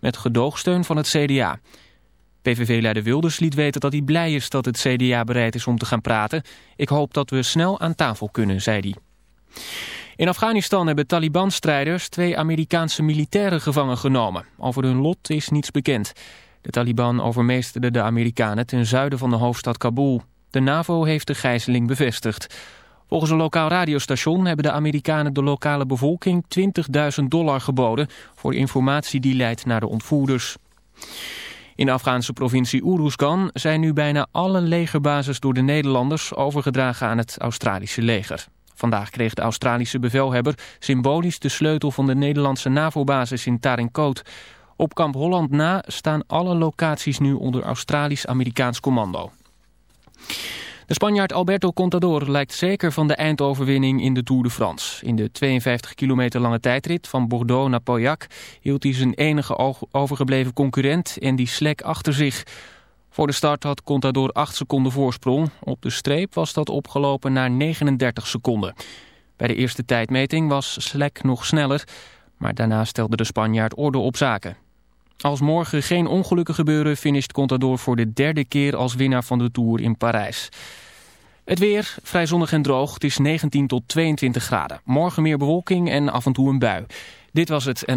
met gedoogsteun van het CDA. PVV-leider Wilders liet weten dat hij blij is dat het CDA bereid is om te gaan praten. Ik hoop dat we snel aan tafel kunnen, zei hij. In Afghanistan hebben Taliban-strijders twee Amerikaanse militairen gevangen genomen. Over hun lot is niets bekend. De Taliban overmeesterden de Amerikanen ten zuiden van de hoofdstad Kabul. De NAVO heeft de gijzeling bevestigd. Volgens een lokaal radiostation hebben de Amerikanen de lokale bevolking 20.000 dollar geboden... voor informatie die leidt naar de ontvoerders. In de Afghaanse provincie Uruzgan zijn nu bijna alle legerbases door de Nederlanders overgedragen aan het Australische leger. Vandaag kreeg de Australische bevelhebber symbolisch de sleutel van de Nederlandse NAVO-basis in Tarinkot. Op kamp Holland na staan alle locaties nu onder Australisch-Amerikaans commando. De Spanjaard Alberto Contador lijkt zeker van de eindoverwinning in de Tour de France. In de 52 kilometer lange tijdrit van Bordeaux naar Pauillac hield hij zijn enige overgebleven concurrent en die Slek achter zich. Voor de start had Contador 8 seconden voorsprong. Op de streep was dat opgelopen naar 39 seconden. Bij de eerste tijdmeting was Slek nog sneller, maar daarna stelde de Spanjaard orde op zaken. Als morgen geen ongelukken gebeuren, finisht Contador voor de derde keer als winnaar van de Tour in Parijs. Het weer, vrij zonnig en droog. Het is 19 tot 22 graden. Morgen meer bewolking en af en toe een bui. Dit was het. En...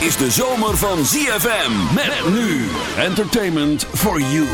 Is de zomer van ZFM. Met nu. Entertainment for you.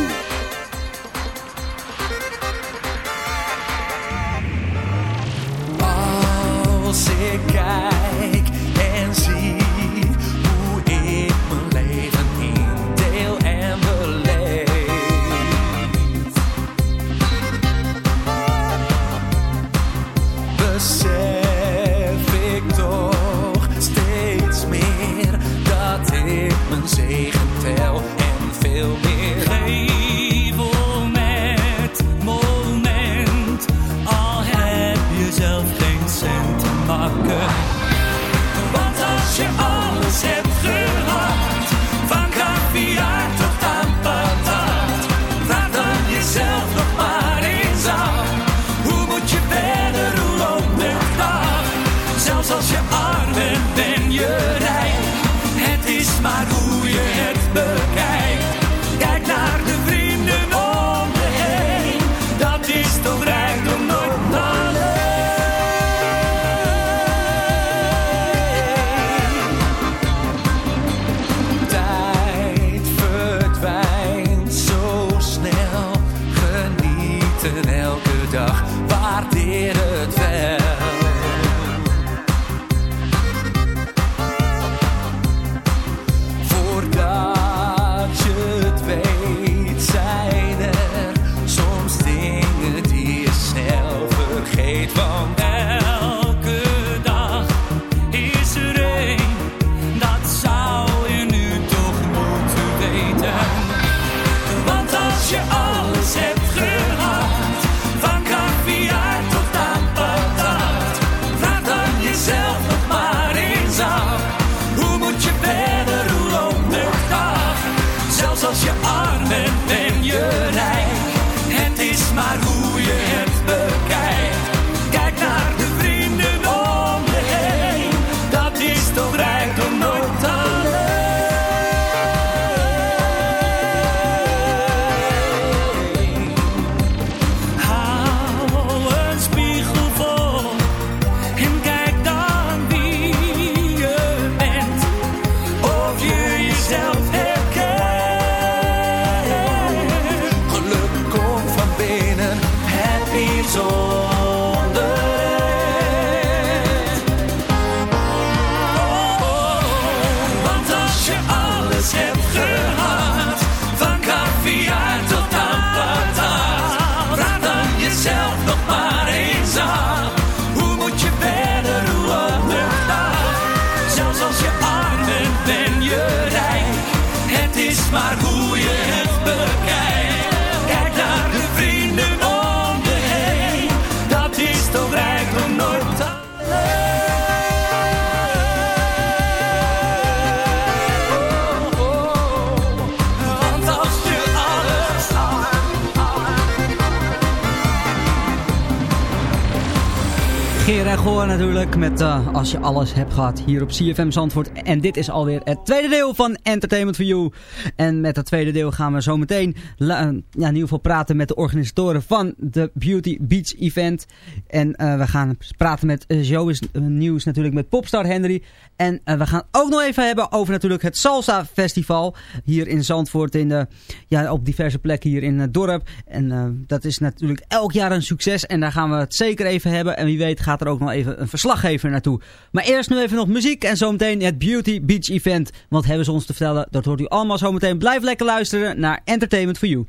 Goor natuurlijk met eh, Als je alles hebt gehad hier op CFM Zandvoort. En dit is alweer het tweede deel van Entertainment for You. En met het tweede deel gaan we zo meteen eh, ja, in ieder geval praten met de organisatoren van de Beauty Beach Event. En eh, we gaan praten met uh, Joe's Nieuws natuurlijk met Popstar Henry. En we gaan ook nog even hebben over natuurlijk het Salsa Festival hier in Zandvoort. In de, ja, op diverse plekken hier in het dorp. En dat is natuurlijk elk jaar een succes. En daar gaan we het zeker even hebben. En wie weet gaat er ook nog even een verslaggever naartoe. Maar eerst nu even nog muziek en zometeen het Beauty Beach Event. Wat hebben ze ons te vertellen? Dat hoort u allemaal zometeen. Blijf lekker luisteren naar Entertainment for You.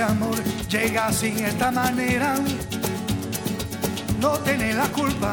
Amor llega esta manera, no tiene la culpa.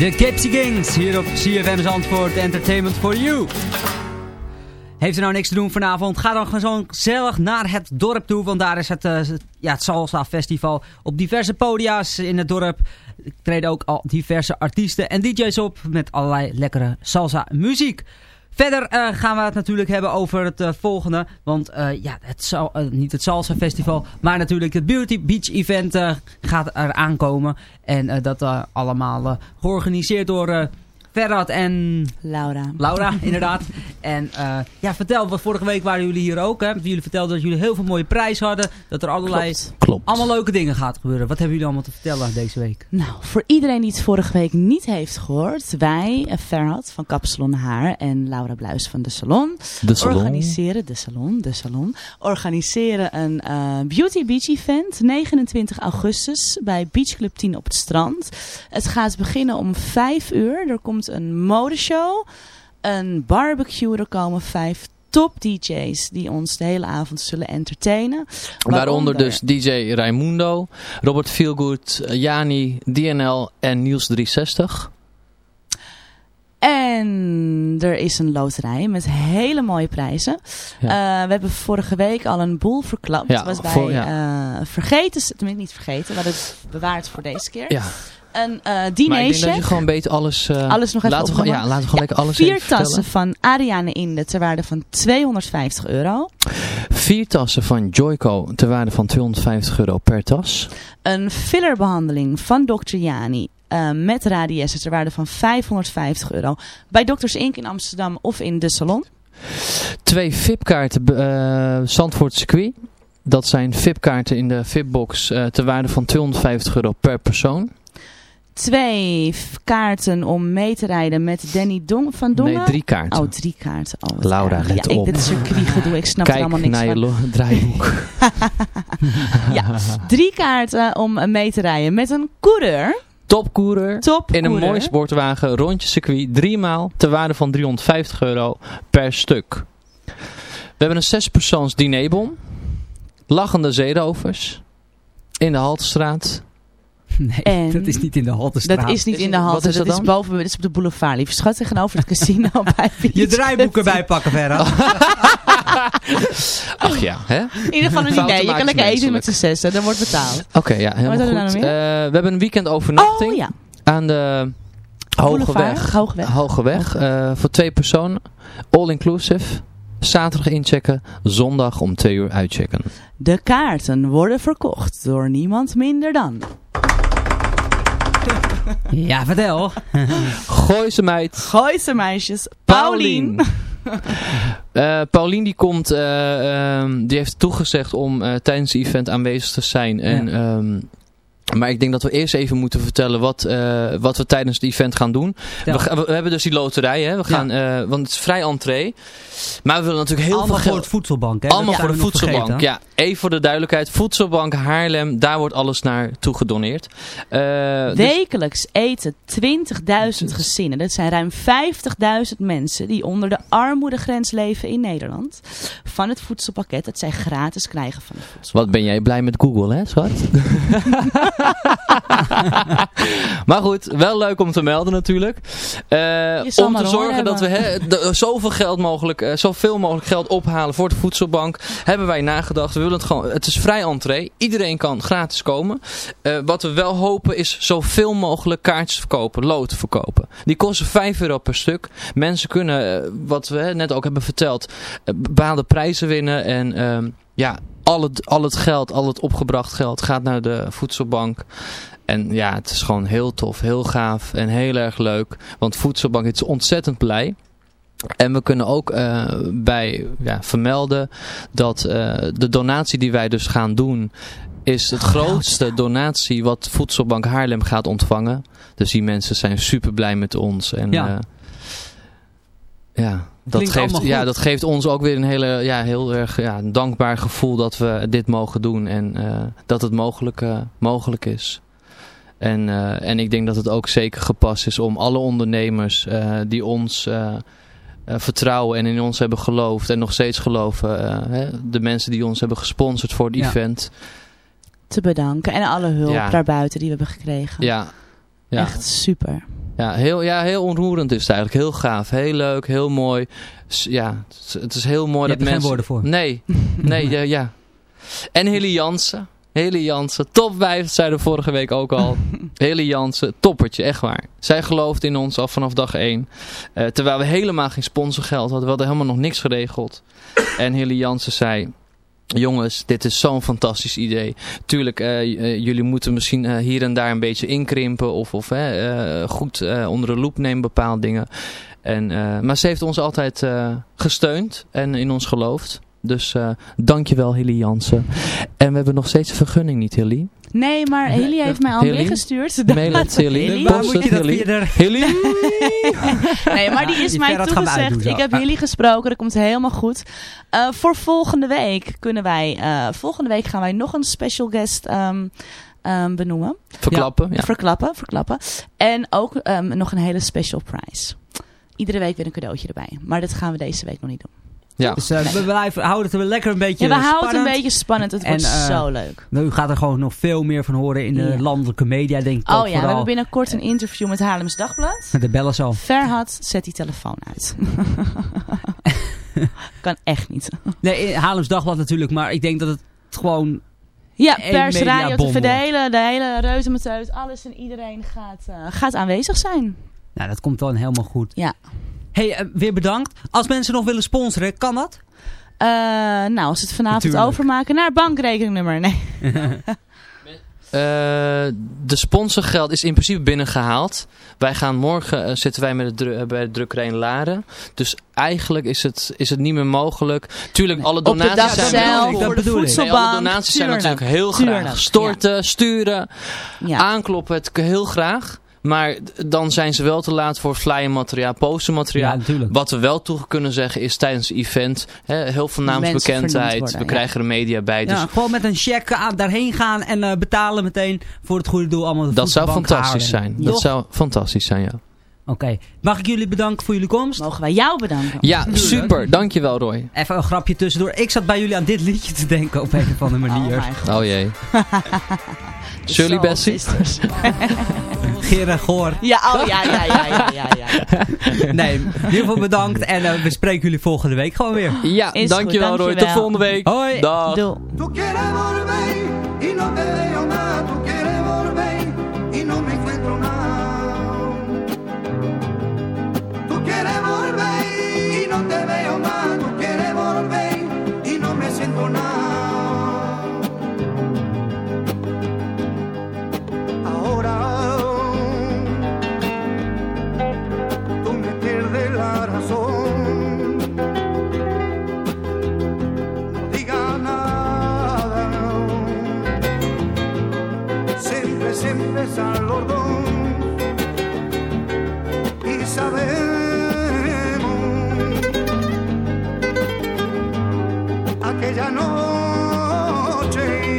De Gypsy Kings hier op CFM Zandvoort Entertainment for You. Heeft u nou niks te doen vanavond? Ga dan gewoon gezellig naar het dorp toe. Want daar is het, uh, ja, het Salsa Festival. Op diverse podia's in het dorp treden ook al diverse artiesten en DJ's op. Met allerlei lekkere salsa muziek. Verder uh, gaan we het natuurlijk hebben over het uh, volgende. Want uh, ja, het zal, niet het Salsa Festival, maar natuurlijk het Beauty Beach Event gaat er aankomen. En dat allemaal georganiseerd door Ferrat en... Laura. Laura, inderdaad. En uh, ja, vertel, want vorige week waren jullie hier ook. Hè? Jullie vertelden dat jullie heel veel mooie prijzen hadden. Dat er allerlei, Klopt. allemaal leuke dingen gaat gebeuren. Wat hebben jullie allemaal te vertellen deze week? Nou, voor iedereen die het vorige week niet heeft gehoord. Wij, uh, Ferhat van Kapsalon Haar en Laura Bluis van De Salon. De Salon. Organiseren, De Salon, De Salon. Organiseren een uh, Beauty Beach Event. 29 augustus bij Beach Club 10 op het strand. Het gaat beginnen om 5 uur. Er komt een modeshow, een barbecue. Er komen vijf top DJ's die ons de hele avond zullen entertainen. Waaronder, dus DJ Raimundo, Robert Feelgood, Jani, DNL en Niels 360. En er is een loterij met hele mooie prijzen. Ja. Uh, we hebben vorige week al een boel verklapt. Ja, dat was bij voor, ja. uh, Vergeten, tenminste niet vergeten, maar het bewaard voor deze keer. Ja. Een uh, Maar ik denk dat je gewoon beter alles... Uh, alles nog even laten we, Ja, laten we gewoon lekker alles Vier even tassen van Ariane Inde ter waarde van 250 euro. Vier tassen van Joyco ter waarde van 250 euro per tas. Een fillerbehandeling van Dr. Jani uh, met radiesse ter waarde van 550 euro. Bij Dokters Ink in Amsterdam of in de salon. Twee VIP-kaarten uh, Zandvoort circuit. Dat zijn VIP-kaarten in de VIP-box uh, ter waarde van 250 euro per persoon. Twee kaarten om mee te rijden met Danny Dong van Dongen. Nee, drie kaarten. Oh, drie kaarten. Oh, Laura, erg. let ja, op. Ik, dit circuit gedoe, ik snap Kijk er allemaal niks naar van. je draaiboek. ja, drie kaarten om mee te rijden met een coureur. Topcoureur. Top in een mooi sportwagen, rondje circuit, drie maal, ter waarde van 350 euro per stuk. We hebben een zespersoons dinerbon. Lachende zeerovers. In de Haltestraat. Nee, En dat is niet in de Haltestraat. Dat is niet Is in de halte, is dat, dat is dan? boven, dat is op de boulevard. Lieve schat, tegenover het casino bij Je draaiboeken bijpakken, Vera. Ach ja, hè? In ieder geval een idee. Je kan lekker eten met z'n zessen. Dat wordt betaald. Oké, ja, helemaal goed. nou nog Eh, we hebben een weekend overnachting Oh ja. aan de Hoge Boulevard, Weg. Hogeweg. Hoge Weg. eh, voor twee personen. All inclusive. Zaterdag inchecken. Zondag om twee uur uitchecken. De kaarten worden verkocht door niemand minder dan... Ja, vertel. Gooi ze meid. Gooise meisjes, Paulien. Eh, Paulien die komt, eh, ehm, die heeft toegezegd om eh, tijdens het event aanwezig te zijn. En, ehm, maar ik denk dat we eerst even moeten vertellen wat, eh, wat we tijdens het event gaan doen. Ja. We, hebben dus die loterij, hè? We gaan, eh, want het is vrij entree. Maar we willen natuurlijk heel Allemaal veel voor geld. het voedselbank. Hè? Allemaal voor de voedselbank. vergeten. Ja, even voor de duidelijkheid. Voedselbank Haarlem, daar wordt alles naartoe gedoneerd. Eh, dus- Wekelijks eten 20.000 gezinnen. Dat zijn ruim 50.000 mensen die onder de armoedegrens leven in Nederland. Van het voedselpakket dat zij gratis krijgen van de voedselbank. Wat ben jij blij met Google, hè, schat? maar goed, wel leuk om te melden natuurlijk. Eh, zal om te zorgen dat we hè, de- zoveel geld mogelijk, eh, zoveel mogelijk geld ophalen voor de voedselbank, hebben wij nagedacht. We willen het gewoon, het is vrij entree. Iedereen kan gratis komen. Eh, wat we wel hopen is zoveel mogelijk kaartjes verkopen, loten verkopen. Die kosten 5 euro per stuk. Mensen kunnen, eh, wat we net ook hebben verteld, eh, bepaalde prijzen winnen en... ehm, ja, al het, al het geld, al het opgebracht geld gaat naar de voedselbank. En ja, het is gewoon heel tof, heel gaaf en heel erg leuk. Want voedselbank is ontzettend blij. En we kunnen ook eh, bij ja, vermelden dat eh, de donatie die wij dus gaan doen is het grootste donatie wat Voedselbank Haarlem gaat ontvangen. Dus die mensen zijn super blij met ons. En, Ja. ja, dat geeft, ja, dat geeft ons ook weer een hele, ja, heel erg ja, een dankbaar gevoel dat we dit mogen doen. En eh, dat het mogelijk, eh, mogelijk is. En, eh, en ik denk dat het ook zeker gepast is om alle ondernemers eh, die ons vertrouwen en in ons hebben geloofd en nog steeds geloven. hè, de mensen die ons hebben gesponsord voor het Ja. event. Te bedanken. En alle hulp Ja. daarbuiten die we hebben gekregen. Ja, ja. Echt super. Ja, heel, ja, heel onroerend is het eigenlijk. Heel gaaf, heel leuk, heel mooi. Ja, het is- heel mooi Je dat geen mensen... woorden voor. Nee, nee, ja, ja. En Hilly Jansen. Hilly Jansen, top 5, zeiden we vorige week ook al. Hilly Jansen, toppertje, echt waar. Zij gelooft in ons al vanaf dag 1. Eh, terwijl we helemaal geen sponsorgeld hadden. We hadden helemaal nog niks geregeld. En Hilly Jansen zei... Jongens, dit is zo'n fantastisch idee. Tuurlijk, eh, eh, jullie moeten misschien eh, hier en daar een beetje inkrimpen. Of, of goed onder de loep nemen bepaalde dingen. En, maar ze heeft ons altijd gesteund en in ons geloofd. Dus dankjewel Hilly Jansen. En we hebben nog steeds een vergunning niet, Hilly. Nee, maar Hilly heeft mij al bericht gestuurd. Mail het. Hilly? Waar moet je het dat de- Hilly? Nee, maar die is mij toegezegd. Ik heb Hilly gesproken, dat komt helemaal goed. Eh, voor volgende week kunnen wij, eh, volgende week gaan wij nog een special guest ehm, ehm, benoemen. Verklappen. Ja. Verklappen, verklappen. En ook ehm, nog een hele special prize. Iedere week weer een cadeautje erbij. Maar dat gaan we deze week nog niet doen. Ja. Dus eh, we blijven, houden het er lekker een beetje Ja, we houden het een beetje spannend. Het En, wordt eh, zo leuk. Nou, u gaat er gewoon nog veel meer van horen in de Ja. landelijke media, denk ik Oh ook ja, we hebben binnenkort een interview met Haarlems Dagblad. De bellen zo. Ferhat, zet die telefoon uit. kan echt niet. Nee, in Haarlems Dagblad natuurlijk, maar ik denk dat het gewoon... Ja, pers, radio, te verdelen, de hele reuzemeteut, alles en iedereen gaat, eh, gaat aanwezig zijn. Nou, dat komt dan helemaal goed. Ja. Hey, eh, weer bedankt. Als mensen nog willen sponsoren, kan dat? Eh, nou, als het vanavond Natuurlijk. overmaken naar bankrekeningnummer. Nee. Eh, de sponsorgeld is in principe binnengehaald. Wij gaan morgen zitten wij met de bij de drukkerij in Laren. Dus eigenlijk is het, is het niet meer mogelijk. Tuurlijk, alle donaties zijn zelf, dat voor de bedoel ik. Nee, voedselbank. alle donaties zijn Tuurlijk, natuurlijk heel graag. Storten, sturen, Ja. aankloppen, het heel graag. Maar dan zijn ze wel te laat voor flyermateriaal, postermateriaal. Ja, natuurlijk. Wat we wel toe kunnen zeggen is tijdens het event hè, heel veel naamsbekendheid. worden, we ja. krijgen er media bij. Dus Ja, gewoon met een cheque aan, daarheen gaan en eh, betalen meteen voor het goede doel. Allemaal dat zou fantastisch zijn. Dat zou fantastisch zijn, ja. Oké. Mag ik jullie bedanken voor jullie komst? Mogen wij jou bedanken? Ja, super. Dankjewel Roy. Even een grapje tussendoor. Ik zat bij jullie aan dit liedje te denken op een of andere manier. Oh mijn god. Oh jee. Shirley Bessie? Sisters. Gerard Goor. Ja, oh ja, ja, ja, ja, ja, ja. Nee, in ieder geval bedankt. En eh, we spreken jullie volgende week gewoon weer. Ja, Is dankjewel goed, Roy. Tot volgende week. Hoi. Dag. Doei. Tú quieres volver y no te veo más, tú quieres volver y no me encuentro nada. Te veo más, tú quieres volver y no me siento nada. Ahora tú me pierdes la razón. no diga nada. Siempre, siempre dos y sabemos aquella noche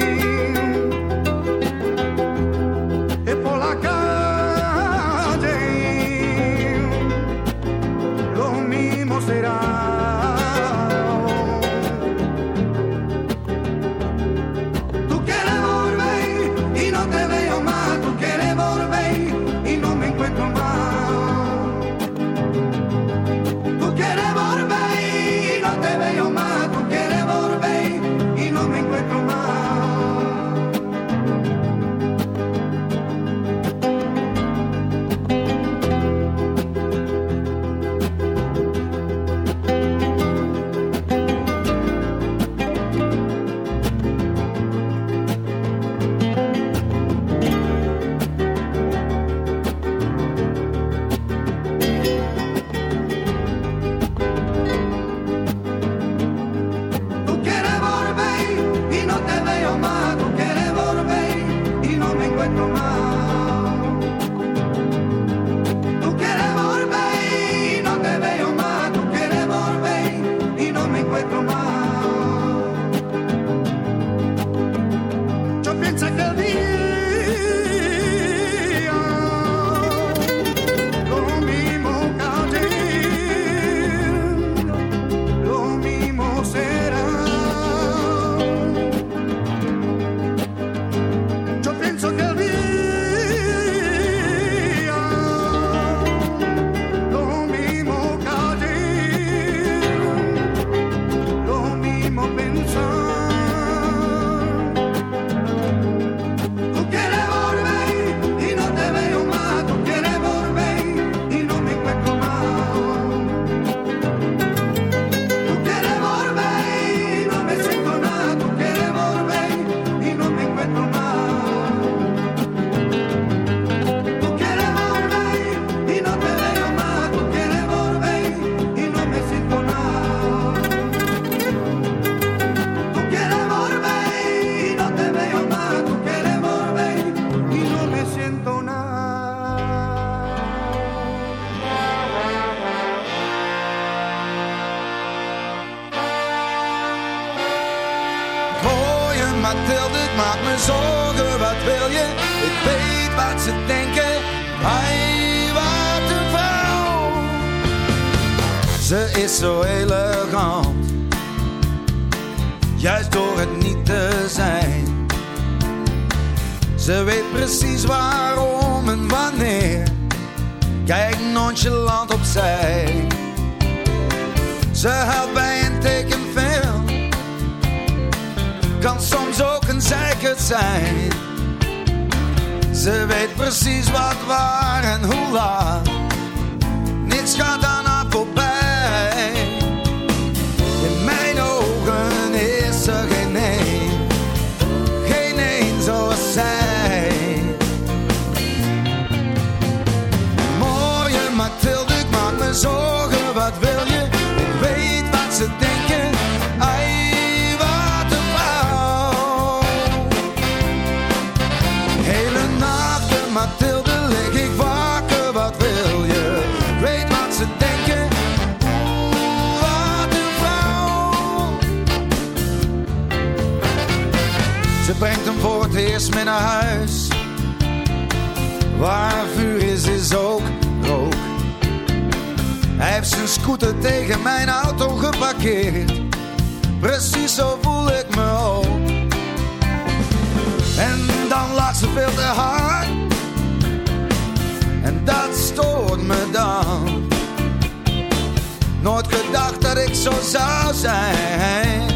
brengt hem voor het eerst mee naar huis. Waar vuur is, is ook rook. Hij heeft zijn scooter tegen mijn auto geparkeerd. Precies zo voel ik me ook. En dan laat ze veel te hard. En dat stoort me dan. Nooit gedacht dat ik zo zou zijn.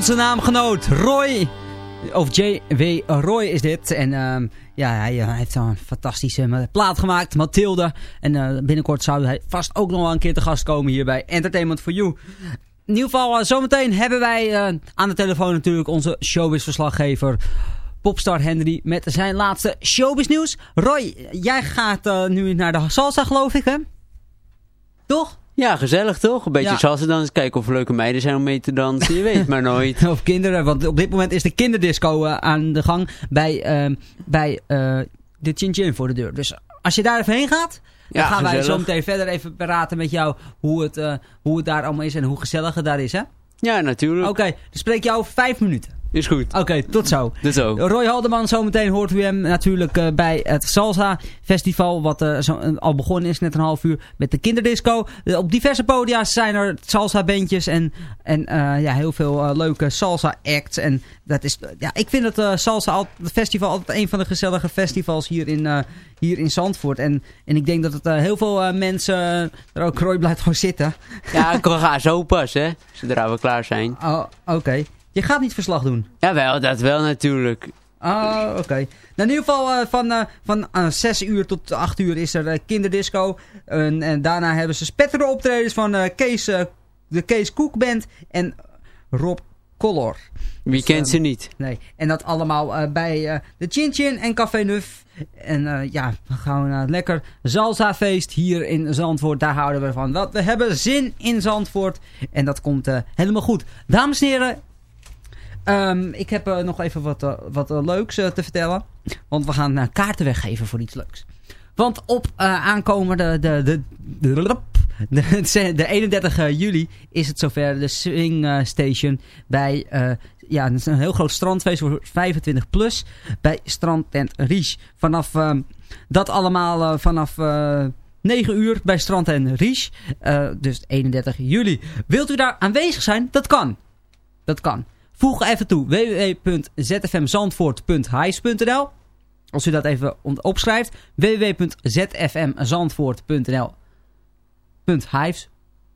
Onze naamgenoot Roy, of J.W. Roy is dit. En ehm, ja, hij, eh, heeft een fantastische eh, plaat gemaakt, Mathilde. En eh, binnenkort zou hij vast ook nog wel een keer te gast komen hier bij Entertainment for You. In ieder geval, zometeen hebben wij aan de telefoon natuurlijk onze showbiz-verslaggever... Popstar Henry met zijn laatste showbiz nieuws. Roy, jij gaat nu naar de salsa geloof ik hè? Toch? Ja, gezellig toch? Een beetje Ja. salsa dansen. Kijken of er leuke meiden zijn om mee te dansen. Je weet maar nooit. Of kinderen, want op dit moment is de kinderdisco eh, aan de gang bij, ehm, bij eh, de Chin Chin voor de deur. Dus als je daar even heen gaat, dan Ja, gaan wij zo meteen verder even praten met jou hoe het, eh, hoe het daar allemaal is en hoe gezellig het daar is, hè? Ja, natuurlijk. Oké, dan spreek ik jou over vijf minuten. Is goed. Oké, tot zo. Ook. Roy Haldeman, zometeen hoort u hem natuurlijk eh, bij het Salsa Festival, wat eh, zo, eh, al begonnen is, net een half uur, met de kinderdisco. Op diverse podia's zijn er salsa bandjes en, en ja, heel veel leuke salsa acts. En dat is, ja, ik vind het salsa, al- het festival altijd een van de gezellige festivals hier in, hier in Zandvoort. En, en ik denk dat het heel veel mensen, er ook Roy blijft gewoon zitten. Ja, ik ga zo pas, hè. Zodra we klaar zijn. Oh, oké. Je gaat niet verslag doen? Jawel, dat wel natuurlijk. Ah, oké. Nou, in ieder geval eh, van, eh van eh, 6 uur tot 8 uur is er eh, kinderdisco. En, en daarna hebben ze spettere optredens van eh, Kees, eh, de Kees Koek Band en Rob Color. Wie kent ehm, ze niet? Nee, en dat allemaal eh, bij eh, de Chin Chin en Café Nuf. En eh, ja, we gaan naar een lekker salsa feest hier in Zandvoort. Daar houden we van. Want we hebben zin in Zandvoort. En dat komt eh, helemaal goed. Dames en heren, ehm, ik heb eh, nog even wat, eh, wat eh, leuks te vertellen. Want we gaan kaarten weggeven voor iets leuks. Want op aankomende de, de, de, de, de 31 juli is het zover de Swing Station bij uh, ja, het is een heel groot strandfeest voor 25 plus bij Strandtent Ries. Vanaf uh, dat allemaal uh, vanaf 9 uur bij Strandtent Ries. dus 31 juli. Wilt u daar aanwezig zijn? Dat kan. Dat kan. Voeg even toe www.zfmzandvoort.highs.nl als u dat even opschrijft. www.zfmzandvoort.nl Hives.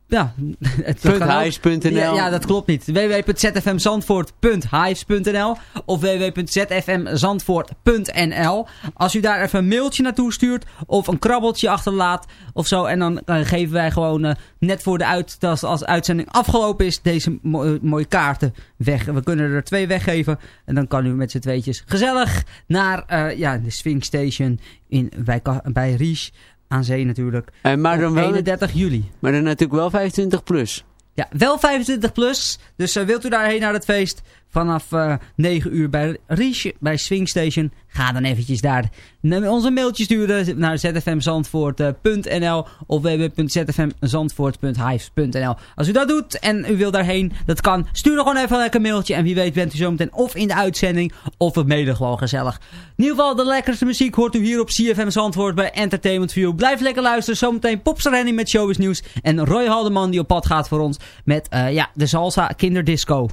Ja, .hives.nl ja, ja, dat klopt niet. www.zfmzandvoort.hives.nl of www.zfmzandvoort.nl Als u daar even een mailtje naartoe stuurt of een krabbeltje achterlaat of zo. En dan uh, geven wij gewoon uh, net voor de uit, als, uitzending afgelopen is deze mo mooie kaarten weg. We kunnen er twee weggeven en dan kan u met z'n tweetjes gezellig naar uh, ja, de Swing Station in, bij, bij Ries aan zee natuurlijk. En maar dan wel 31 juli. Maar dan natuurlijk wel 25 plus. Ja, wel 25 plus. Dus uh, wilt u daarheen naar het feest vanaf uh, 9 uur bij Riche, bij Swing Station. Ga dan eventjes daar onze mailtje sturen naar zfmzandvoort.nl of www.zfmzandvoort.hives.nl Als u dat doet en u wil daarheen, dat kan. Stuur er gewoon even een lekker mailtje en wie weet bent u zometeen of in de uitzending of het mede gewoon gezellig. In ieder geval de lekkerste muziek hoort u hier op CFM Zandvoort bij Entertainment View. Blijf lekker luisteren, zometeen Popstar Henny met Showbiz Nieuws en Roy Haldeman die op pad gaat voor ons met uh, ja, de Salsa Kinderdisco.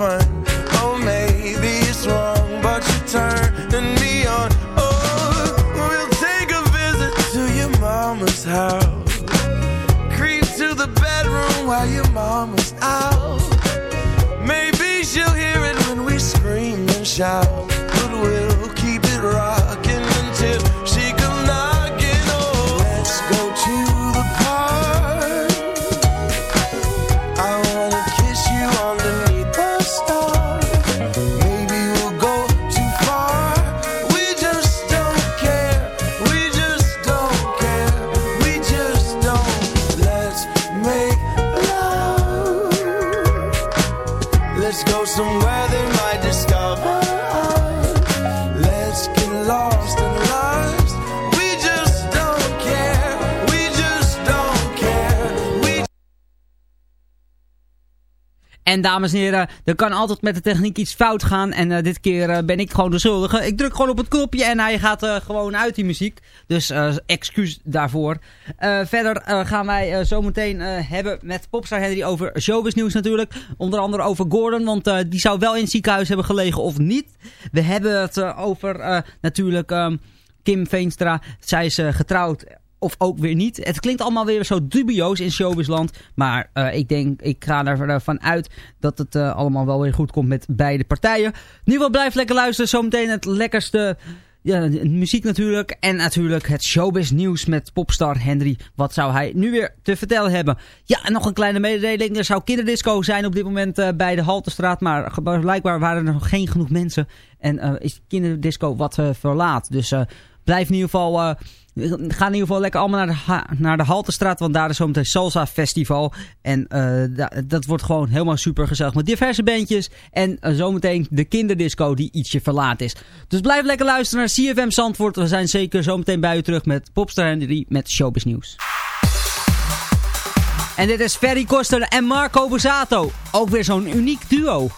Fun. En dames en heren, er kan altijd met de techniek iets fout gaan. En eh, dit keer eh, ben ik gewoon de schuldige. Ik druk gewoon op het knopje en hij gaat eh, gewoon uit die muziek. Dus excuus daarvoor. Verder gaan wij zometeen eh, hebben met Popstar Henry over showbiz nieuws natuurlijk. Onder andere over Gordon, want die zou wel in het ziekenhuis hebben gelegen of niet. We hebben het over natuurlijk ehm, Kim Veenstra. Zij is getrouwd of ook weer niet. Het klinkt allemaal weer zo dubieus in showbizland. Maar eh, ik denk, ik ga ervan uit dat het eh, allemaal wel weer goed komt met beide partijen. Ieder geval blijf lekker luisteren. Zometeen het lekkerste ja, muziek natuurlijk. En natuurlijk het showbiz nieuws met popstar Henry. Wat zou hij nu weer te vertellen hebben? Ja, en nog een kleine mededeling. Er zou kinderdisco zijn op dit moment eh, bij de Haltestraat. Maar blijkbaar waren er nog geen genoeg mensen. En is kinderdisco wat verlaat. Dus blijf in ieder geval... eh, Ga in ieder geval lekker allemaal naar de, naar de Haltestraat, want daar is zometeen Salsa Festival. En eh, da- dat wordt gewoon helemaal super gezellig met diverse bandjes. En eh, zometeen de kinderdisco die ietsje verlaat is. Dus blijf lekker luisteren naar CFM Zandvoort. We zijn zeker zometeen bij u terug met Popstar Henry met Showbiz Nieuws. En dit is Ferry Koster en Marco Borsato. Ook weer zo'n uniek duo.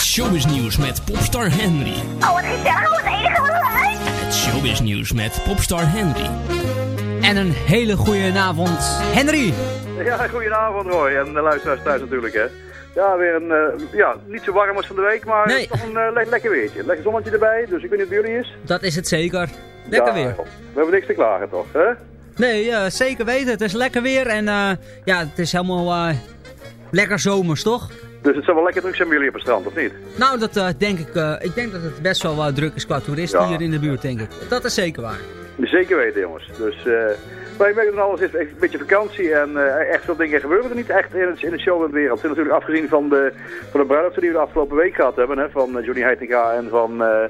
Showbiznieuws met popstar Henry. Oh, wat gezellig. Wat enige wat leuk. Het showbiznieuws met popstar Henry. En een hele goede avond, Henry. Ja, goedenavond Roy en de luisteraars thuis natuurlijk hè. Ja, weer een, eh, ja, niet zo warm als van de week, maar Nee. toch een eh, le- lekker weertje. Lekker zonnetje erbij, dus ik weet niet of het jullie is. Dat is het zeker. Lekker Ja, weer. We hebben niks te klagen toch, hè? Nee, eh, zeker weten. Het is lekker weer en eh, ja, het is helemaal eh, lekker zomers, toch? Dus het zou wel lekker druk zijn bij jullie op het strand, of niet? Nou, dat eh, denk ik. eh, ik denk dat het best wel wat druk is qua toeristen Ja. hier in de buurt, denk ik. Dat is zeker waar. Zeker weten jongens. Dus, eh maar ik merk dat alles is een beetje vakantie en eh, echt veel dingen gebeuren er niet echt in, het, in de showwereld. En natuurlijk afgezien van de, van de bruiloften die we de afgelopen week gehad hebben, hè, van eh, Johnny Heitinga en van eh,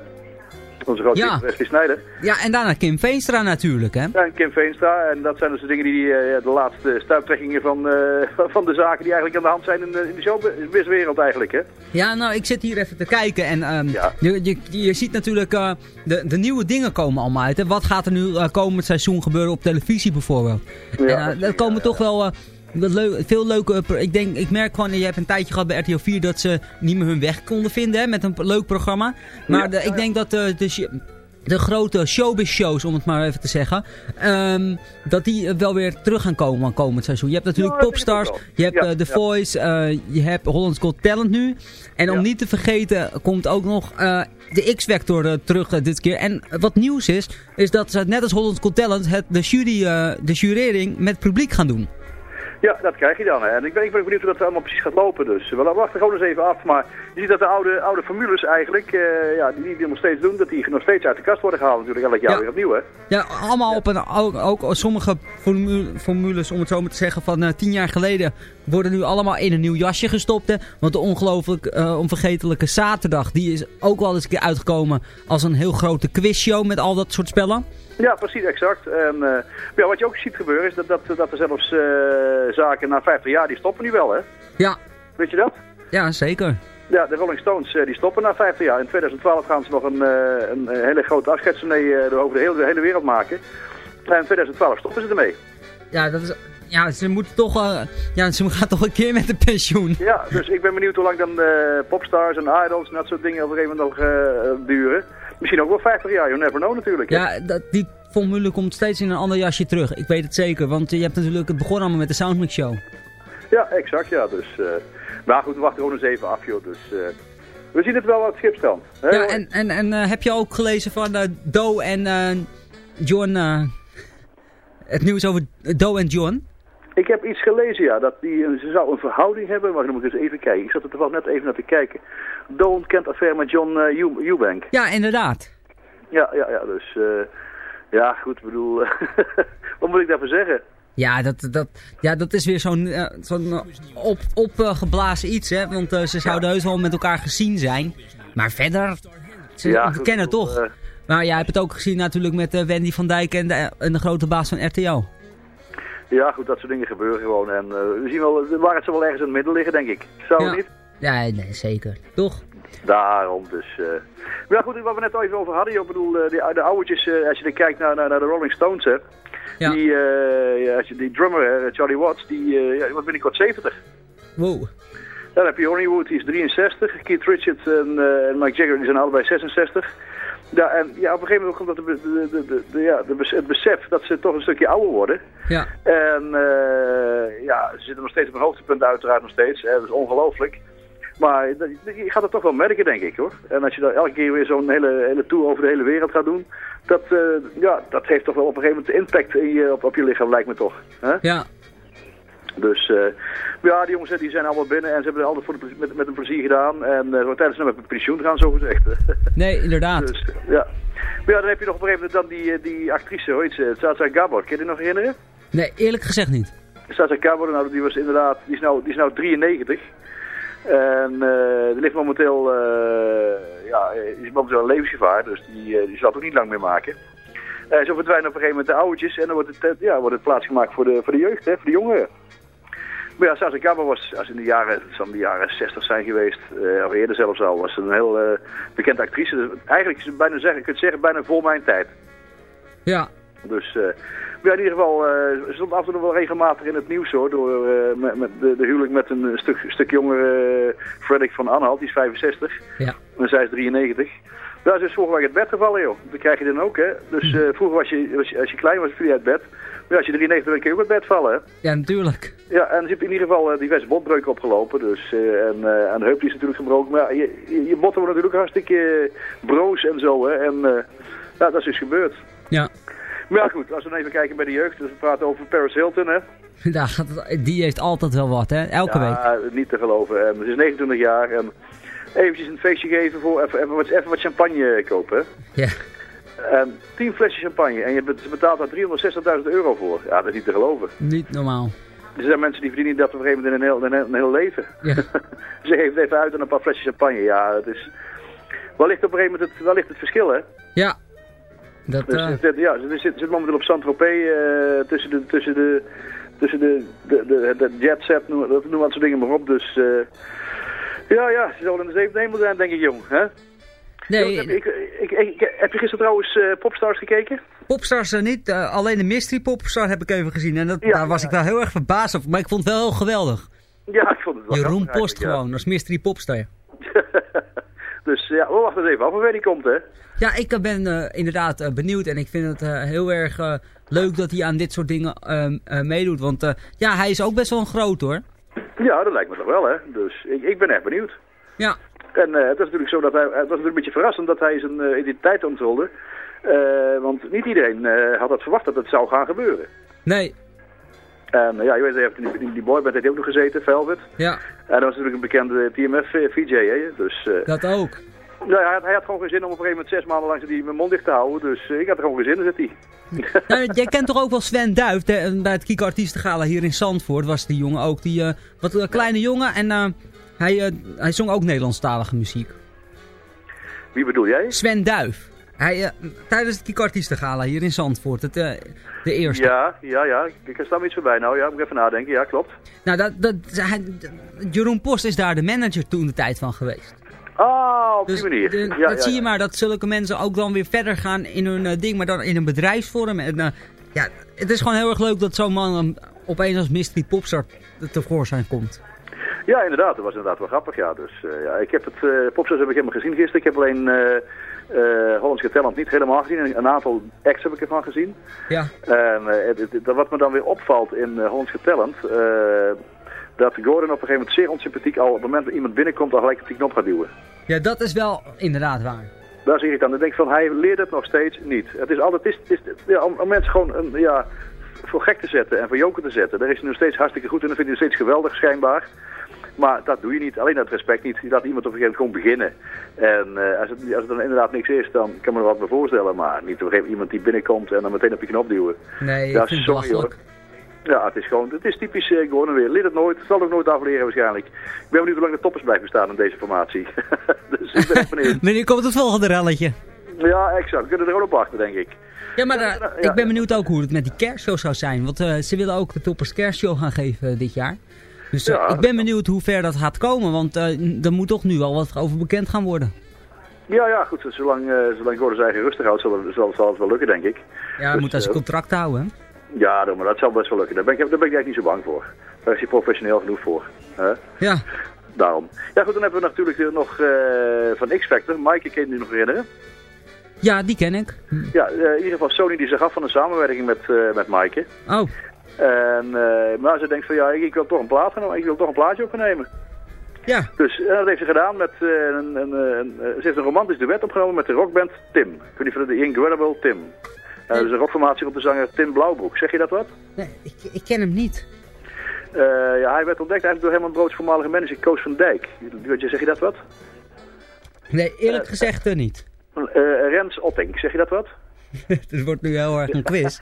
onze grote Ja. Wesley Snijder. Ja, en daarna Kim Veenstra natuurlijk, hè? Ja, en Kim Veenstra. En dat zijn dus de dingen die eh, de laatste stuiptrekkingen van, eh, van de zaken die eigenlijk aan de hand zijn in de, in de showbizwereld eigenlijk. Hè? Ja, nou, ik zit hier even te kijken en ehm, je, je, je ziet natuurlijk eh, de, de nieuwe dingen komen allemaal uit. Hè? Wat gaat er nu komend seizoen gebeuren op televisie bijvoorbeeld? Ja, en, er komen toch wel eh, wat leu- veel leuke... Ik, denk, ik merk gewoon, je hebt een tijdje gehad bij RTL 4 dat ze niet meer hun weg konden vinden hè, met een leuk programma. Maar Ja. de- ik denk dat eh, de, de grote showbiz-shows, om het maar even te zeggen, ehm, dat die eh, wel weer terug gaan komen komend seizoen. Je hebt natuurlijk Ja, Popstars, je hebt Ja, eh, The. Voice, je hebt Holland's Got Talent nu. En om niet te vergeten komt ook nog de X-Factor terug dit keer. En wat nieuws is, is dat ze net als Holland's Got Talent het, de, jury, de jurering met publiek gaan doen. Ja, dat krijg je dan. Hè. En ik ben, ik ben benieuwd hoe dat allemaal precies gaat lopen. Dus we wachten gewoon eens even af. Maar je ziet dat de oude, oude formules eigenlijk, eh, ja, die die nog steeds doen, dat die nog steeds uit de kast worden gehaald natuurlijk elk jaar Ja. weer opnieuw. Hè. Ja, allemaal op een, ook, ook sommige formu- formules, om het zo maar te zeggen, van eh, tien jaar geleden worden nu allemaal in een nieuw jasje gestopt. Hè? Want de ongelooflijk eh, onvergetelijke zaterdag, die is ook wel eens een keer uitgekomen als een heel grote quizshow met al dat soort spellen. Ja, precies, exact. En eh, ja, wat je ook ziet gebeuren is dat, dat, dat er zelfs eh, zaken na 50 jaar, die stoppen nu wel hè. Ja. Weet je dat? Ja, zeker. Ja, de Rolling Stones die stoppen na 50 jaar. In 2012 gaan ze nog een, een hele grote afscheidstournee eh, over de hele, de hele wereld maken. En in 2012 stoppen ze ermee. Ja, dat is, ja ze moeten toch, eh, ja, ze gaan toch een keer met de pensioen. Ja, dus ik ben benieuwd hoe lang dan eh, popstars en idols en dat soort dingen op een gegeven moment nog eh, duren. Misschien ook wel 50 jaar, you never know natuurlijk. hè. Ja, dat, die formule komt steeds in een ander jasje terug. Ik weet het zeker, want je hebt natuurlijk, het begon allemaal met de Soundmix Show. Ja, exact, ja. Dus, maar goed, we wachten gewoon eens even af, joh. Dus we zien het wel aan het schipstrand. hè? Ja, en, en, en heb je ook gelezen van Doe en John, het nieuws over Doe en John? Ik heb iets gelezen, ja, dat die, eh, ze zou een verhouding hebben, maar dan moet ik eens even kijken. Ik zat er toevallig net even naar te kijken. Dawn kent affaire met John eh, Ew- Eubank. Ja, inderdaad. Ja, ja, ja, dus eh, ja, goed, ik bedoel, wat moet ik daarvoor zeggen? Ja, dat, dat, ja, dat is weer zo'n eh, zo'n eh, op, opgeblazen iets, hè. Want eh, ze zouden heus wel met elkaar gezien zijn. Maar verder, ze Ja, goed, bedoel, toch. eh, maar jij hebt het ook gezien natuurlijk met eh, Wendy van Dijk en de, en de grote baas van RTL. Ja, goed, dat soort dingen gebeuren gewoon. En eh, we zien wel, de waarheid zal wel ergens in het midden liggen, denk ik. Zou het niet? Ja, nee, zeker. Toch? Daarom, dus... eh Maar ja, goed, wat we net al even over hadden, ik bedoel, eh, die, de oudertjes, eh, als je dan kijkt naar, naar, naar de Rolling Stones, hè. Ja. Die, eh, ja, als je, die drummer, hè, Charlie Watts, die, eh ja, die wordt binnenkort 70. Wow. Dan heb je Ronnie Wood, die is 63. Keith Richards en, eh, en Mike Jagger, die zijn allebei 66. Ja, en ja, op een gegeven moment komt dat de, de, de, de, ja, het besef dat ze toch een stukje ouder worden. Ja. En eh, ja, ze zitten nog steeds op een hoogtepunt uiteraard nog steeds. Hè, dat is ongelooflijk. Maar dat- je gaat het toch wel merken, denk ik, hoor. En als je dan elke keer weer zo'n hele, hele tour over de hele wereld gaat doen... Dat, eh, ja, dat heeft toch wel op een gegeven moment impact in je, op, op je lichaam, lijkt me toch. Ja. Dus eh, ja, die jongens hè, die zijn allemaal binnen en ze hebben het altijd voor de, ple- met, met een plezier gedaan. En zo tijdens met pensioen gaan, zo gezegd. Nee, inderdaad. Dus, ja. Maar ja, dan heb je nog op een gegeven moment dan die, eh, die actrice, hoe heet ze? Sacha Gabor. Kun je die nog herinneren? Nee, eerlijk gezegd niet. Sacha Gabor, nou, die was inderdaad, die is nou, die is nou 93. En eh, die ligt momenteel, ja, is momenteel in levensgevaar, dus die, die zal het ook niet lang meer maken. Eh, zo verdwijnen op een gegeven moment de oudjes en dan wordt het, ja, wordt het plaatsgemaakt voor de, voor de jeugd, hè, voor de jongeren. Maar ja, Sacha Gabor was, als in de jaren, de jaren 60 zijn geweest, eh, of eerder zelfs al, was een heel eh, bekende actrice. Dus eigenlijk, is bijna zeggen, je kunt zeggen, bijna voor mijn tijd. Ja. Dus, eh, maar in ieder geval, ze stond af en toe wel regelmatig in het nieuws hoor. Door met, met de, de huwelijk met een stuk, stuk jongere uh, Fredrik van Anhalt, die is 65. Ja. En zij is 93. Daar is vorige week het bed gevallen joh. Dat krijg je dan ook hè. Dus eh, vroeger was je, was je- als je klein was, viel je uit bed. Ja, als je 93 bent, kun je ook uit bed vallen hè. Ja, natuurlijk. Ja, en ze heeft in ieder geval eh, diverse botbreuken opgelopen. Dus, eh, en, eh, en de heup is natuurlijk gebroken. Maar ja, je, je, botten worden natuurlijk hartstikke broos en zo. Hè. En ja, dat is dus gebeurd. Ja. Maar ja, goed, als we dan even kijken bij de jeugd. Dus we praten over Paris Hilton, hè. Het- die heeft altijd wel wat, hè? Elke week. Ja, niet te geloven. En ze is 29 jaar en eventjes een feestje geven voor even, even, wat, even wat champagne kopen. hè. Ja. En 10 flesjes champagne en je betaalt daar 360.000 euro voor. Ja, dat is niet te geloven. Niet normaal. Er zijn mensen die verdienen dat op een gegeven moment in een heel, een, heel leven. Ja. Ze geeft het even uit aan een paar flesjes champagne. Ja, het is... Waar ligt op een gegeven moment het, waar ligt het verschil, hè? Ja. Dat, Dus, eh, ja, ze zit, zit momenteel op Saint-Tropez eh, tussen de, tussen de, tussen de, de, de, de jet set, noem, dat noem dat soort dingen maar op. Dus eh, ja, ja, ze zal in de zevende hemel zijn, denk ik, jong. Hè? Nee, Jong, ik, ik, ik, ik- heb je gisteren trouwens eh, Popstars gekeken? Popstars eh, niet, eh, alleen de Mystery Popstar heb ik even gezien. En dat, daar was ik wel heel erg verbaasd over. Maar ik vond het wel heel geweldig. Ja, ik vond het wel Jeroen Post gewoon, als Mystery Popstar. Dus ja, we wachten eens even af wanneer die komt, hè? Ja, ik eh, ben inderdaad benieuwd. En ik vind het heel erg leuk dat hij aan dit soort dingen ehm, eh, meedoet. Want ja, hij is ook best wel een groot hoor. Ja, dat lijkt me toch wel, hè? Dus ik, ik ben echt benieuwd. Ja. En eh, het was natuurlijk zo dat hij, het was natuurlijk een beetje verrassend dat hij zijn eh, identiteit onthulde. Eh, want niet iedereen had het verwacht dat het zou gaan gebeuren. Nee. En ja, je weet, hij heeft in die, die boyband heeft hij ook nog gezeten, Velvet. Ja, En dat was natuurlijk een bekende TMF-VJ, hè? Dus, dat ook. nou, ja, hij, had, gewoon geen zin om op een gegeven moment zes maanden lang die mijn mond dicht te houden. Dus ik had er gewoon geen zin in, zit hij. Nou, jij kent toch ook wel Sven Duif, hè? bij het Artiestengala hier in Zandvoort was die jongen ook. Die wat eh, kleine jongen en hij, eh, hij zong ook Nederlandstalige muziek. Wie bedoel jij? Sven Duif. Hij, eh, tijdens het Artiestengala hier in Zandvoort, het, eh, de eerste. Ja, ja, ja. Ik sta me iets voorbij nou. Ja, moet ik even nadenken. Ja, klopt. Nou, dat, dat, hij, Jeroen Post is daar de manager toen de tijd van geweest. Ah, op die Dus manier. de- ja, dat ja, zie je maar, dat zulke mensen ook dan weer verder gaan in hun ding, maar dan in een bedrijfsvorm. En, ja, het is gewoon heel erg leuk dat zo'n man opeens als mystery popstar tevoorschijn komt. Ja, inderdaad. Dat was inderdaad wel grappig, ja. Dus eh, ja, ik heb het, Popstars heb ik helemaal gezien gisteren. Ik heb alleen eh eh Hollands Talent niet helemaal gezien. Een, aantal acts heb ik ervan gezien. Ja. En het, wat me dan weer opvalt in Hollands Talent... dat Gordon op een gegeven moment zeer onsympathiek al op het moment dat iemand binnenkomt al gelijk op die knop gaat duwen. Ja, dat is wel inderdaad waar. Daar is irritant. Ik denk van, hij leert het nog steeds niet. Het is altijd, het is, het is, ja, om, om mensen gewoon een, ja, voor gek te zetten en voor joker te zetten. Daar is hij nog steeds hartstikke goed en dat vindt hij nog steeds geweldig schijnbaar. Maar dat doe je niet. Alleen dat respect niet. Je laat iemand op een gegeven moment gewoon beginnen. En eh, als, het, als het dan inderdaad niks is, dan kan me er wat bij voorstellen. Maar niet op een gegeven moment iemand die binnenkomt en dan meteen op je knop duwen. Nee, vind het sorry, belachelijk. Ja, het is gewoon, het is typisch eh, Gordon weer. Leert het nooit, zal ook nooit afleren waarschijnlijk. Ik ben benieuwd hoe lang de toppers blijven staan in deze formatie. dus ik ben benieuwd. Wanneer komt het volgende relletje? Ja, exact. We kunnen er gewoon op wachten, denk ik. Ja, maar eh, ik ben benieuwd ook hoe het met die kerstshow zou zijn. Want eh, ze willen ook de Toppers kerstshow gaan geven dit jaar. Dus eh, Ja, ik ben benieuwd hoe ver dat gaat komen. Want eh, er moet toch nu al wat over bekend gaan worden. Ja, ja, goed. Zolang, eh zolang Gordon zijn eigen rustig houdt, zal, het- zal, zal het wel lukken, denk ik. Ja, Dus, moet aan zijn contract houden. hè? Ja, maar dat zal best wel lukken. Daar ben ik, daar ben ik eigenlijk niet zo bang voor. Daar is hij professioneel genoeg voor. hè? Ja. Daarom. Ja, goed, dan hebben we natuurlijk nog van X-Factor. Mike, kan je je nog herinneren? Ja, die ken ik. Ja, in ieder geval Sony die zich af van een samenwerking met, eh met Maaike. Oh. En, eh, maar ze denkt van ja, ik, ik wil toch een plaat gaan, ik wil toch een plaatje opnemen. Ja. Dus eh, dat heeft ze gedaan met eh, een, een, een, eh, ze heeft een romantisch duet opgenomen met de rockband Tim. Ik weet niet de Incredible Tim. Uh, dus een rockformatie op de zanger Tim Blauwbroek. Zeg je dat wat? Nee, ik, ik ken hem niet. Ja, hij werd ontdekt eigenlijk door Herman Broods voormalige manager Koos van Dijk. Je, zeg je dat wat? Nee, eerlijk gezegd niet. Rens Otting, zeg je dat wat? Het wordt nu heel erg een quiz.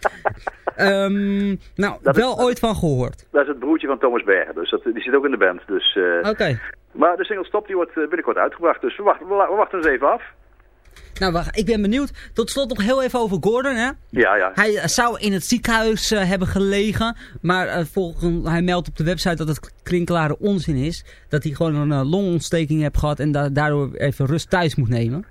Ehm, nou, wel ooit van gehoord. Dat is het broertje van Thomas Berger, dus dat, die zit ook in de band. Dus, eh, Oké. Maar de single Stop die wordt eh, binnenkort uitgebracht, dus we wachten, we, eens even af. Nou, wacht, ik ben benieuwd. Tot slot nog heel even over Gordon, hè? Ja, ja. Hij eh, zou in het ziekenhuis hebben gelegen, maar volgens, hij meldt op de website dat het klinklare onzin is. Dat hij gewoon een longontsteking heeft gehad en da- daardoor even rust thuis moet nemen.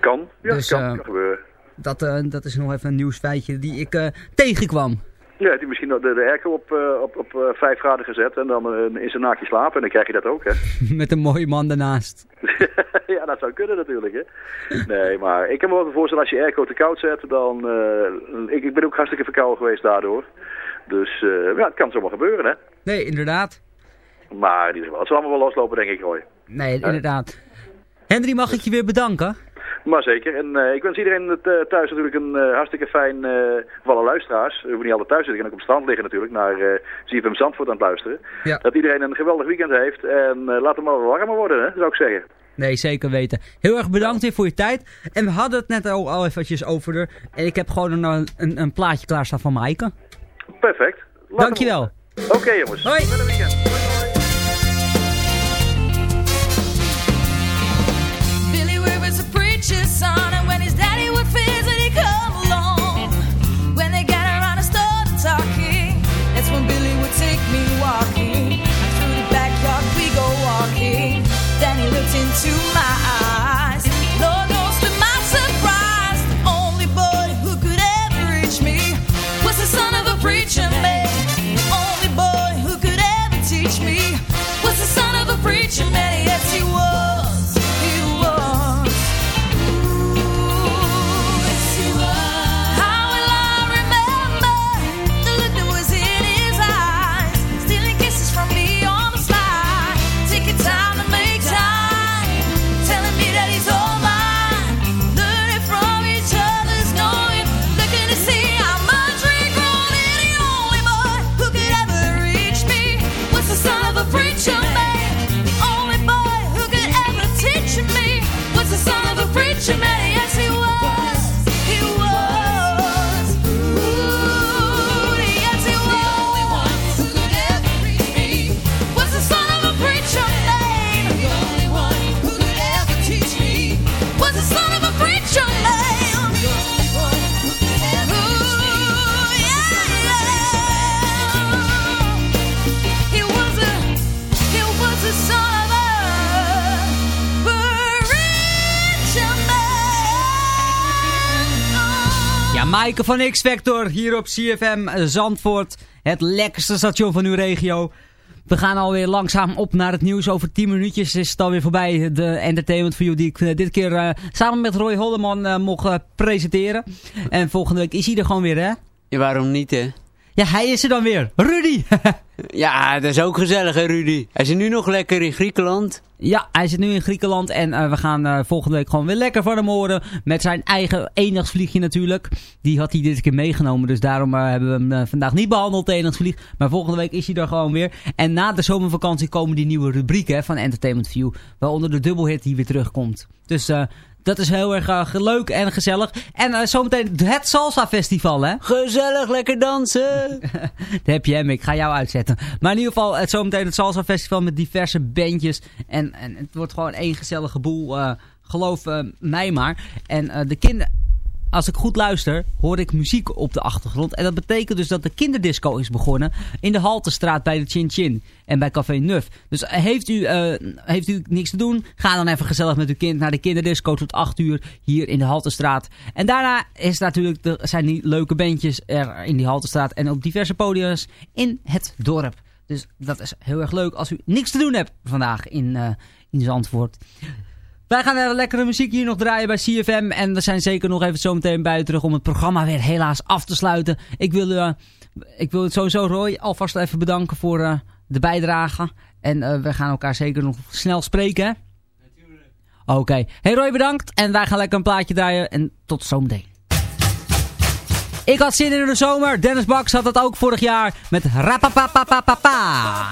Kan, ja, Dus, kan, kan gebeuren. Dat, eh, dat is nog even een nieuwsfeitje die ik eh, tegenkwam. Ja, hij misschien de, de airco op, eh, op, op eh, 5 graden gezet en dan in zijn naakje slapen en dan krijg je dat ook, hè. Met een mooie man daarnaast. ja, dat zou kunnen natuurlijk, hè. Nee, maar ik kan me wel voorstellen als je airco te koud zet, dan... ik, ik ben ook hartstikke verkouden geweest daardoor. Dus ja, het kan zomaar gebeuren, hè. Nee, inderdaad. Maar het zal allemaal wel loslopen, denk ik, Roy. Nee, inderdaad. Henry, mag ik je weer bedanken? Maar zeker. En eh, ik wens iedereen het, eh, thuis natuurlijk een eh, hartstikke fijn, voor alle luisteraars. We hoeven niet altijd thuis zitten, kan ook op het strand liggen natuurlijk, naar ZFM Zandvoort aan het luisteren. Ja. Dat iedereen een geweldig weekend heeft en laat het maar warmer worden, hè, zou ik zeggen. Nee, zeker weten. Heel erg bedankt weer voor je tijd. En we hadden het net al, al eventjes over er. En ik heb gewoon een, een, een plaatje klaarstaan van Maaike. Perfect. Laat Dankjewel. hem- Oké jongens. Hoi. Fijne weekend. sun. Van X-Factor hier op CFM Zandvoort. Het lekkerste station van uw regio. We gaan alweer langzaam op naar het nieuws. Over 10 minuutjes is het alweer voorbij. De Entertainment for You die ik eh, dit keer eh, samen met Roy Holleman eh, mocht presenteren. En volgende week is hij er gewoon weer, hè? Ja, waarom niet, hè? Ja, hij is er dan weer. Rudy! Ja, dat is ook gezellig, hè, Rudy? Hij zit nu nog lekker in Griekenland. Ja, hij zit nu in Griekenland en eh, we gaan eh, volgende week gewoon weer lekker van hem horen. Met zijn eigen enigsvliegje natuurlijk. Die had hij dit keer meegenomen, dus daarom eh, hebben we hem vandaag niet behandeld, de enigsvlieg. Maar volgende week is hij er gewoon weer. En na de zomervakantie komen die nieuwe rubrieken van Entertainment View. Waaronder de dubbelhit die weer terugkomt. Dus eh, dat is heel erg eh, leuk en gezellig. En eh, zometeen het Salsa Festival, hè? Gezellig, lekker dansen! Daar heb je hem, ik ga jou uitzetten. Maar in ieder geval, het zometeen het Salsa Festival met diverse bandjes. En, en het wordt gewoon één gezellige boel, eh, geloof mij maar. En de kinderen... Als ik goed luister, hoor ik muziek op de achtergrond. En dat betekent dus dat de kinderdisco is begonnen in de Haltestraat bij de Chin Chin en bij Café Nuf. Dus heeft u, eh, heeft u niks te doen, ga dan even gezellig met uw kind naar de kinderdisco tot 8 uur hier in de Haltestraat. En daarna is natuurlijk zijn die leuke bandjes er in die Haltestraat en op diverse podiums in het dorp. Dus dat is heel erg leuk als u niks te doen hebt vandaag in, eh, in Zandvoort. Wij gaan even lekkere muziek hier nog draaien bij CFM. En we zijn zeker nog even zo meteen bij u terug om het programma weer helaas af te sluiten. Ik wil, uh, ik wil het sowieso Roy alvast even bedanken voor uh, de bijdrage. En uh, we gaan elkaar zeker nog snel spreken. hè? Oké. Okay. Hey Roy bedankt. En wij gaan lekker een plaatje draaien. En tot zometeen. Ik had zin in de zomer. Dennis Baks had dat ook vorig jaar met Rapapapapapapa.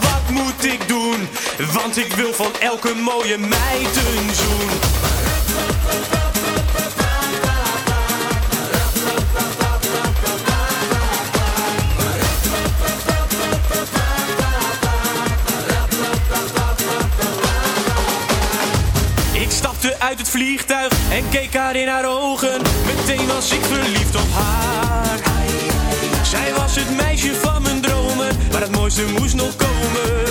Wat moet ik doen? Want ik wil van elke mooie meid een zoen. Stapte uit het vliegtuig en keek haar in haar ogen. Meteen was ik verliefd op haar. Zij was het meisje van mijn dromen, maar het mooiste moest nog komen.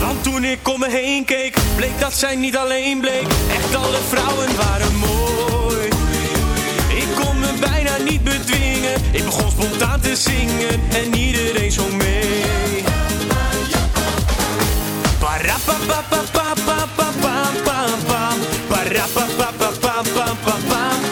Want toen ik om me heen keek, bleek dat zij niet alleen bleek. Echt alle vrouwen waren mooi. Ik kon me bijna niet bedwingen. Ik begon spontaan te zingen en iedereen zong mee. пара па па па па па па па па пара па па па па па па па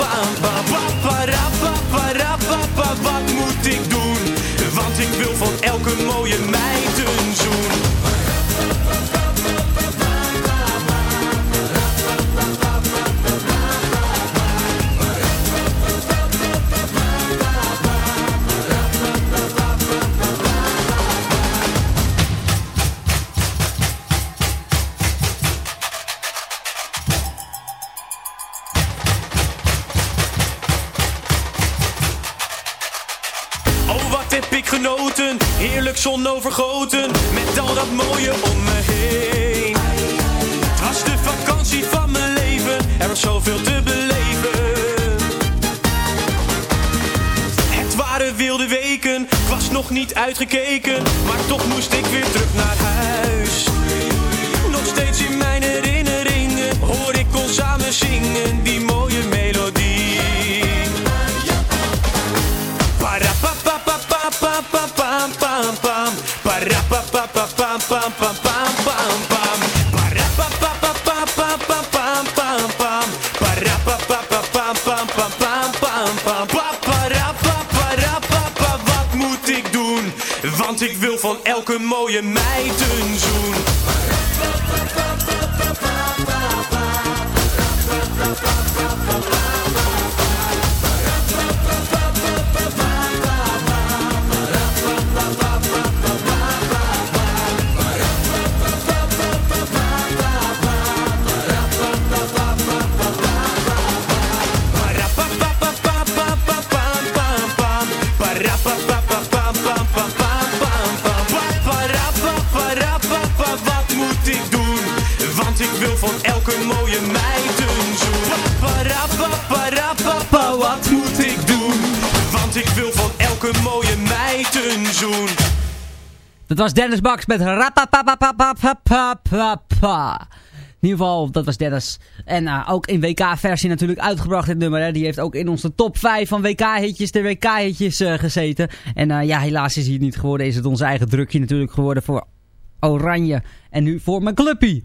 Want ik wil van elke mooie meid een zoen. Ik wil van elke mooie meid een zoen. Dat was Dennis Baks met rapapapapapapapapa. In ieder geval, dat was Dennis. En eh, ook in WK-versie natuurlijk uitgebracht dit nummer. Hè. Die heeft ook in onze top 5 van WK-hitjes de WK-hitjes eh, gezeten. En eh, ja, helaas is hij niet geworden. Is het ons eigen drukje natuurlijk geworden voor Oranje. En nu voor mijn clubpie.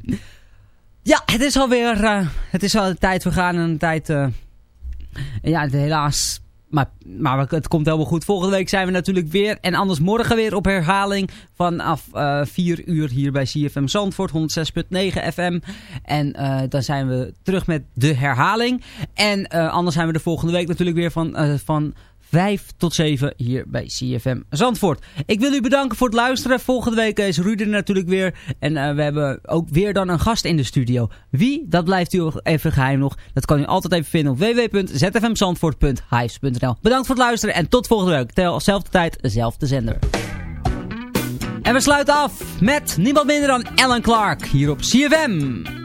Ja, het is alweer... het is al de tijd vergaan en een tijd... ja, helaas... Maar, maar het komt helemaal goed. Volgende week zijn we natuurlijk weer. En anders morgen weer op herhaling. Vanaf eh 4 uur hier bij CFM Zandvoort. 106.9 FM. En eh, dan zijn we terug met de herhaling. En eh, anders zijn we de volgende week natuurlijk weer van, van 5 tot 7 hier bij CFM Zandvoort. Ik wil u bedanken voor het luisteren. Volgende week is Ruud natuurlijk weer. En eh, we hebben ook weer dan een gast in de studio. Wie? Dat blijft u even geheim nog. Dat kan u altijd even vinden op www.zfmzandvoort.hives.nl Bedankt voor het luisteren en tot volgende week. Tel zelfde tijd, dezelfde zender. En we sluiten af met niemand minder dan Alan Clark hier op CFM.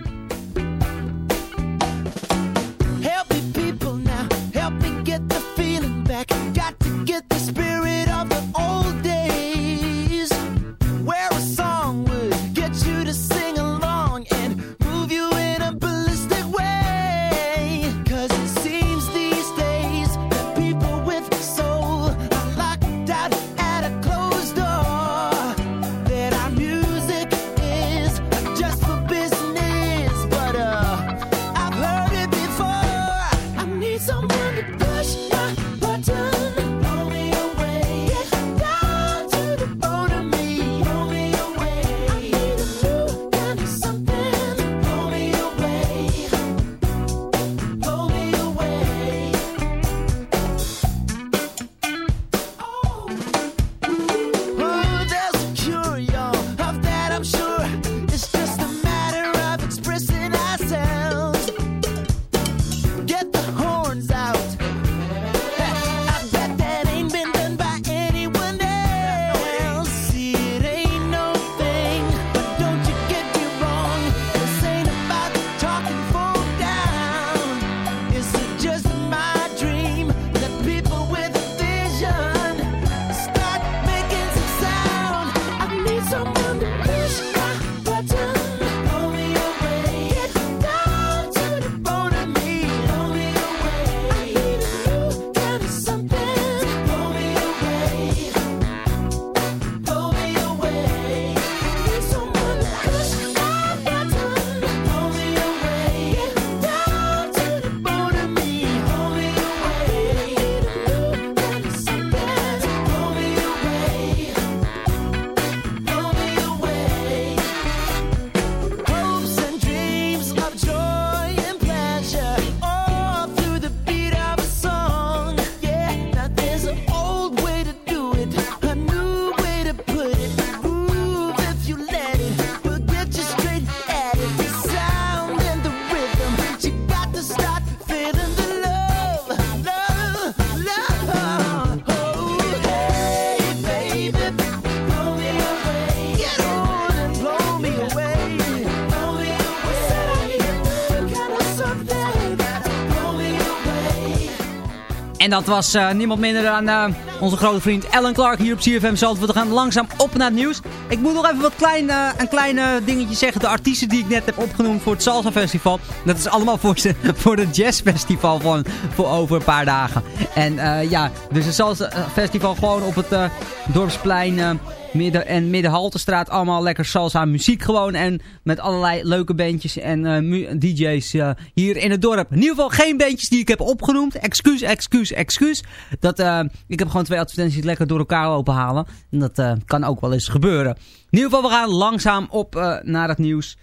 En dat was eh, niemand minder dan eh, onze grote vriend Alan Clark hier op CFM Zandvoort. We gaan langzaam op naar het nieuws. Ik moet nog even wat klein, eh, een klein dingetje zeggen. De artiesten die ik net heb opgenoemd voor het Salsa Festival. Dat is allemaal voor, voor het Jazz Festival van, voor over een paar dagen. En ja, dus het Salsa Festival gewoon op het Dorpsplein... Midden- en Middenhaltestraat allemaal lekker salsa muziek gewoon. En met allerlei leuke bandjes en eh, DJ's eh, hier in het dorp. In ieder geval geen bandjes die ik heb opgenoemd. Excuus, excuus, excuus. Dat, eh, ik heb gewoon twee advertenties lekker door elkaar openhalen. En dat kan ook wel eens gebeuren. In ieder geval, we gaan langzaam op naar het nieuws.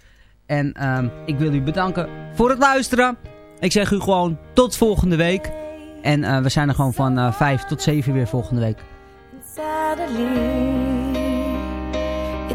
En ehm, ik wil u bedanken voor het luisteren. Ik zeg u gewoon tot volgende week. En we zijn er gewoon van eh 5 tot 7 weer volgende week.